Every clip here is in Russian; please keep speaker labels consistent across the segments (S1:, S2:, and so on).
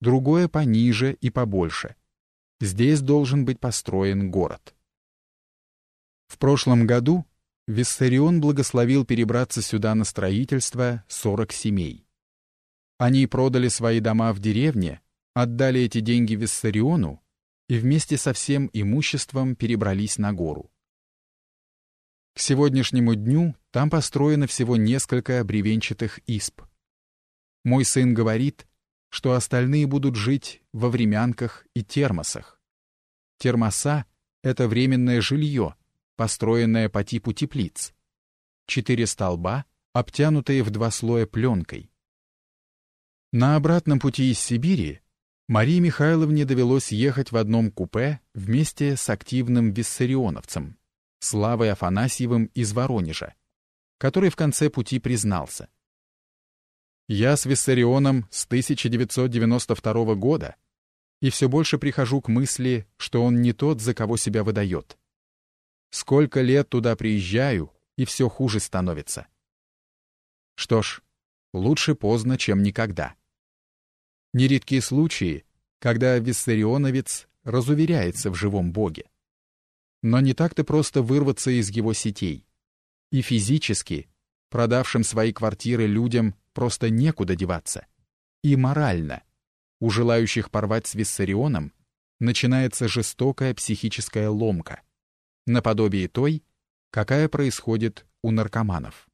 S1: другое пониже и побольше. Здесь должен быть построен город. В прошлом году Виссарион благословил перебраться сюда на строительство 40 семей. Они продали свои дома в деревне, отдали эти деньги Виссариону и вместе со всем имуществом перебрались на гору. К сегодняшнему дню там построено всего несколько бревенчатых исп. Мой сын говорит, что остальные будут жить во времянках и термосах. Термоса — это временное жилье, построенное по типу теплиц. Четыре столба, обтянутые в два слоя пленкой. На обратном пути из Сибири Марии Михайловне довелось ехать в одном купе вместе с активным виссарионовцем, Славой Афанасьевым из Воронежа, который в конце пути признался. «Я с Виссарионом с 1992 года, и все больше прихожу к мысли, что он не тот, за кого себя выдает. Сколько лет туда приезжаю, и все хуже становится. Что ж, лучше поздно, чем никогда. Нередки случаи, когда виссарионовец разуверяется в живом Боге. Но не так-то просто вырваться из его сетей. И физически, продавшим свои квартиры людям, просто некуда деваться. И морально, у желающих порвать с Виссарионом, начинается жестокая психическая ломка — наподобие той, какая происходит у наркоманов.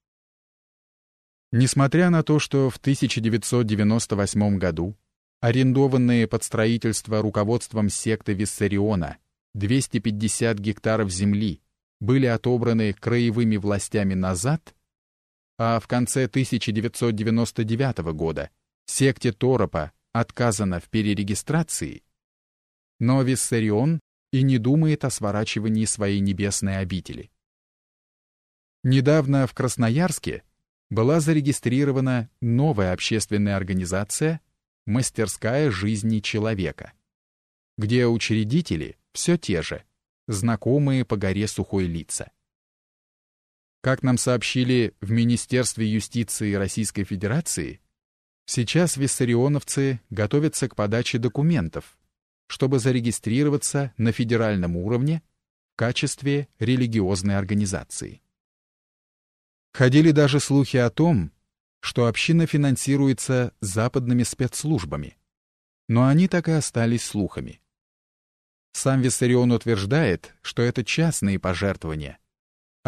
S1: Несмотря на то, что в 1998 году арендованные под строительство руководством секты Виссариона 250 гектаров земли были отобраны краевыми властями назад, а в конце 1999 года секте Торопа отказано в перерегистрации, но Виссарион и не думает о сворачивании своей небесной обители. Недавно в Красноярске была зарегистрирована новая общественная организация «Мастерская жизни человека», где учредители все те же, знакомые по горе сухой лица. Как нам сообщили в Министерстве юстиции Российской Федерации, сейчас виссарионовцы готовятся к подаче документов чтобы зарегистрироваться на федеральном уровне в качестве религиозной организации. Ходили даже слухи о том, что община финансируется западными спецслужбами, но они так и остались слухами. Сам Виссарион утверждает, что это частные пожертвования.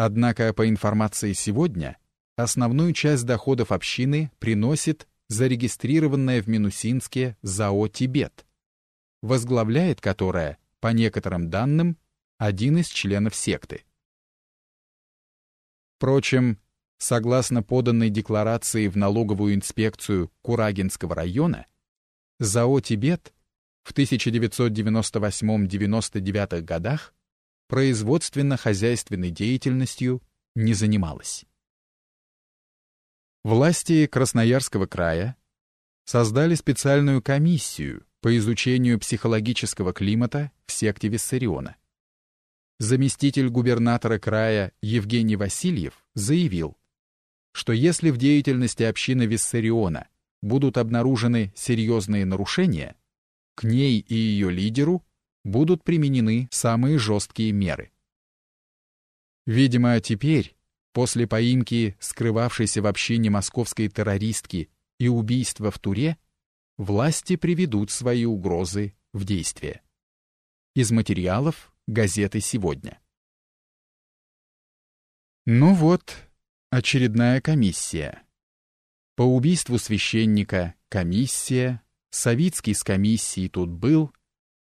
S1: Однако, по информации сегодня, основную часть доходов общины приносит зарегистрированная в Минусинске ЗАО «Тибет», возглавляет которое, по некоторым данным, один из членов секты. Впрочем, согласно поданной декларации в налоговую инспекцию Курагинского района, ЗАО «Тибет» в 1998-99 годах производственно-хозяйственной деятельностью не занималась. Власти Красноярского края создали специальную комиссию, по изучению психологического климата в секте Виссариона. Заместитель губернатора края Евгений Васильев заявил, что если в деятельности общины Виссариона будут обнаружены серьезные нарушения, к ней и ее лидеру будут применены самые жесткие меры. Видимо, теперь, после поимки скрывавшейся в общине московской террористки и убийства в Туре, власти приведут свои угрозы в действие. Из материалов газеты «Сегодня». Ну вот, очередная комиссия. По убийству священника комиссия, Савицкий с комиссией тут был,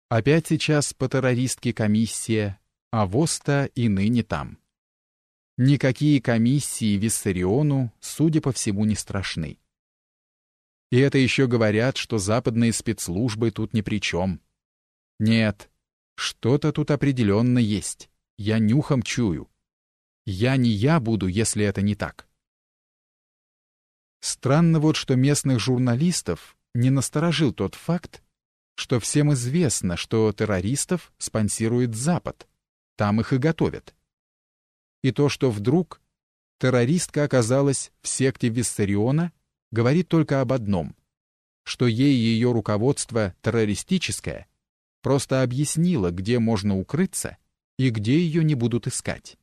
S1: опять сейчас по террористке комиссия, а ВОСТа и ныне там. Никакие комиссии Виссариону, судя по всему, не страшны. И это еще говорят, что западные спецслужбы тут ни при чем. Нет, что-то тут определенно есть. Я нюхом чую. Я не я буду, если это не так. Странно вот, что местных журналистов не насторожил тот факт, что всем известно, что террористов спонсирует Запад. Там их и готовят. И то, что вдруг террористка оказалась в секте Виссариона — говорит только об одном. что ей ее руководство террористическое, просто объяснила, где можно укрыться и где ее не будут искать.